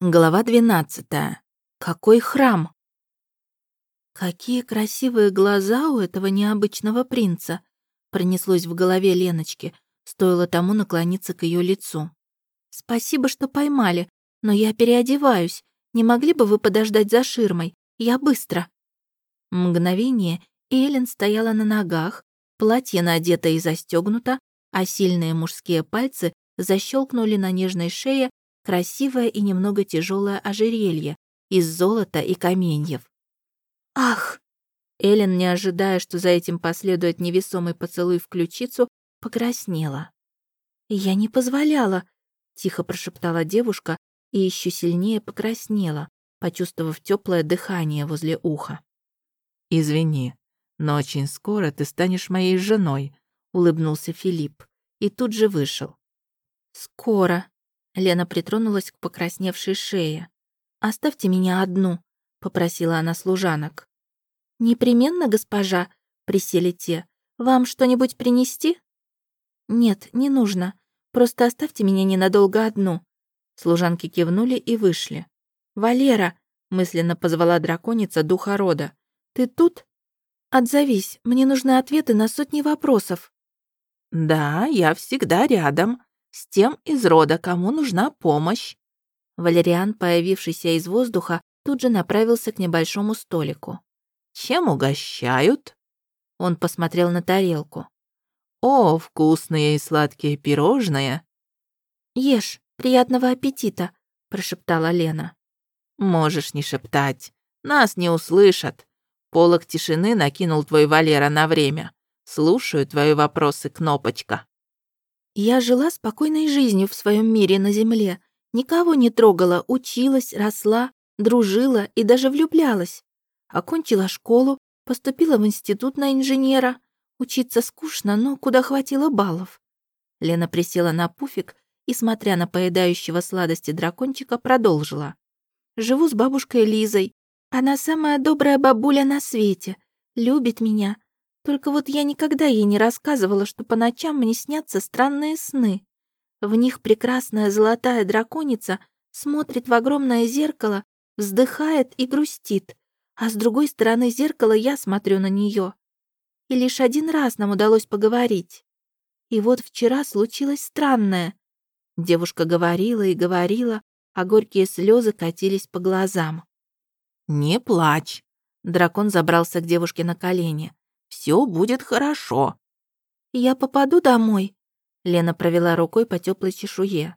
Глава 12. Какой храм? Какие красивые глаза у этого необычного принца, пронеслось в голове Леночки, стоило тому наклониться к ее лицу. Спасибо, что поймали, но я переодеваюсь. Не могли бы вы подождать за ширмой? Я быстро. Мгновение, и Эллен стояла на ногах, платье надето и застегнуто, а сильные мужские пальцы защелкнули на нежной шее красивое и немного тяжелое ожерелье из золота и каменьев. «Ах!» Эллен, не ожидая, что за этим последует невесомый поцелуй в ключицу, покраснела. «Я не позволяла», — тихо прошептала девушка и еще сильнее покраснела, почувствовав теплое дыхание возле уха. «Извини, но очень скоро ты станешь моей женой», — улыбнулся Филипп и тут же вышел. «Скоро», Лена притронулась к покрасневшей шее. «Оставьте меня одну», — попросила она служанок. «Непременно, госпожа», — присели те. «Вам что-нибудь принести?» «Нет, не нужно. Просто оставьте меня ненадолго одну». Служанки кивнули и вышли. «Валера», — мысленно позвала драконица духа рода. «Ты тут?» «Отзовись, мне нужны ответы на сотни вопросов». «Да, я всегда рядом», с тем из рода, кому нужна помощь». Валериан, появившийся из воздуха, тут же направился к небольшому столику. «Чем угощают?» Он посмотрел на тарелку. «О, вкусные и сладкие пирожные!» «Ешь, приятного аппетита!» — прошептала Лена. «Можешь не шептать. Нас не услышат. Полок тишины накинул твой Валера на время. Слушаю твои вопросы, Кнопочка». Я жила спокойной жизнью в своем мире на Земле. Никого не трогала, училась, росла, дружила и даже влюблялась. Окончила школу, поступила в институт на инженера. Учиться скучно, но куда хватило баллов. Лена присела на пуфик и, смотря на поедающего сладости дракончика, продолжила. «Живу с бабушкой Лизой. Она самая добрая бабуля на свете. Любит меня, только вот я никогда ей не рассказывала, что по ночам мне снятся странные сны. В них прекрасная золотая драконица смотрит в огромное зеркало, вздыхает и грустит, а с другой стороны зеркала я смотрю на нее. И лишь один раз нам удалось поговорить. И вот вчера случилось странное. Девушка говорила и говорила, а горькие слезы катились по глазам. «Не плачь!» Дракон забрался к девушке на колени. Все будет хорошо». «Я попаду домой?» Лена провела рукой по теплой чешуе.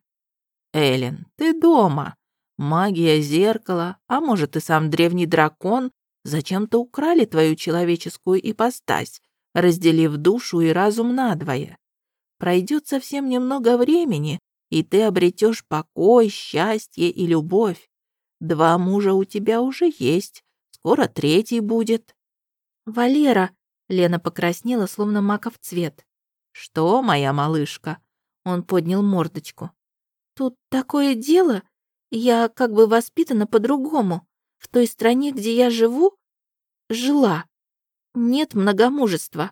«Эллен, ты дома. Магия зеркала, а может и сам древний дракон, зачем-то украли твою человеческую ипостась, разделив душу и разум надвое. Пройдет совсем немного времени, и ты обретешь покой, счастье и любовь. Два мужа у тебя уже есть, скоро третий будет». «Валера!» Лена покраснела, словно маков цвет. «Что, моя малышка?» Он поднял мордочку. «Тут такое дело. Я как бы воспитана по-другому. В той стране, где я живу, жила. Нет многомужества.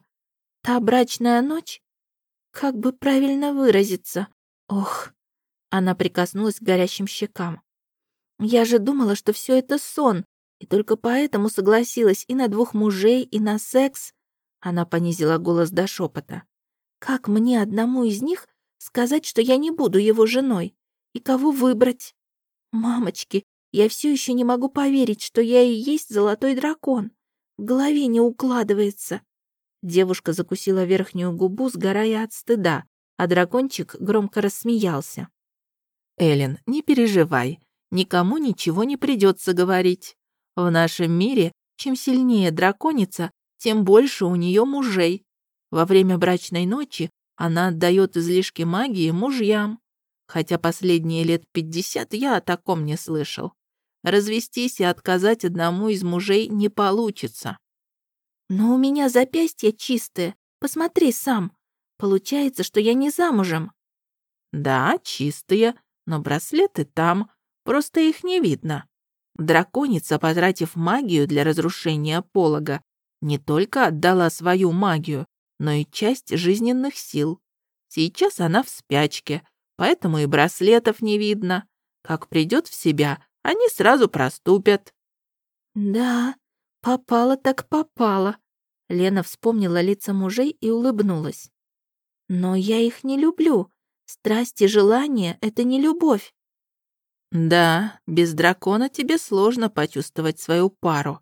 Та брачная ночь? Как бы правильно выразиться? Ох!» Она прикоснулась к горящим щекам. «Я же думала, что все это сон, и только поэтому согласилась и на двух мужей, и на секс. Она понизила голос до шепота. «Как мне одному из них сказать, что я не буду его женой? И кого выбрать? Мамочки, я все еще не могу поверить, что я и есть золотой дракон. В голове не укладывается». Девушка закусила верхнюю губу, сгорая от стыда, а дракончик громко рассмеялся. «Эллен, не переживай, никому ничего не придется говорить. В нашем мире, чем сильнее драконица, тем больше у нее мужей. Во время брачной ночи она отдает излишки магии мужьям. Хотя последние лет пятьдесят я о таком не слышал. Развестись и отказать одному из мужей не получится. Но у меня запястье чистое. Посмотри сам. Получается, что я не замужем. Да, чистые, но браслеты там, просто их не видно. Драконица, потратив магию для разрушения полога, не только отдала свою магию, но и часть жизненных сил. Сейчас она в спячке, поэтому и браслетов не видно. Как придет в себя, они сразу проступят». «Да, попала так попала». Лена вспомнила лица мужей и улыбнулась. «Но я их не люблю. Страсть и желание — это не любовь». «Да, без дракона тебе сложно почувствовать свою пару.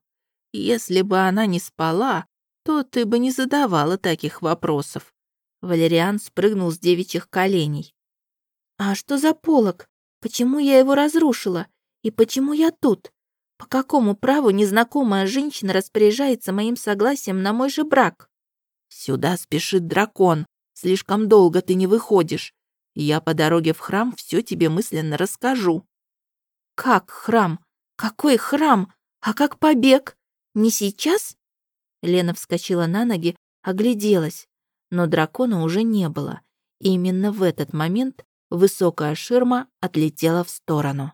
Если бы она не спала, то ты бы не задавала таких вопросов». Валериан спрыгнул с девичьих коленей. «А что за полог? Почему я его разрушила? И почему я тут? По какому праву незнакомая женщина распоряжается моим согласием на мой же брак? Сюда спешит дракон. Слишком долго ты не выходишь. Я по дороге в храм все тебе мысленно расскажу. Как храм? Какой храм? А как побег? Не сейчас? Лена вскочила на ноги, огляделась, но дракона уже не было. И именно в этот момент высокая ширма отлетела в сторону.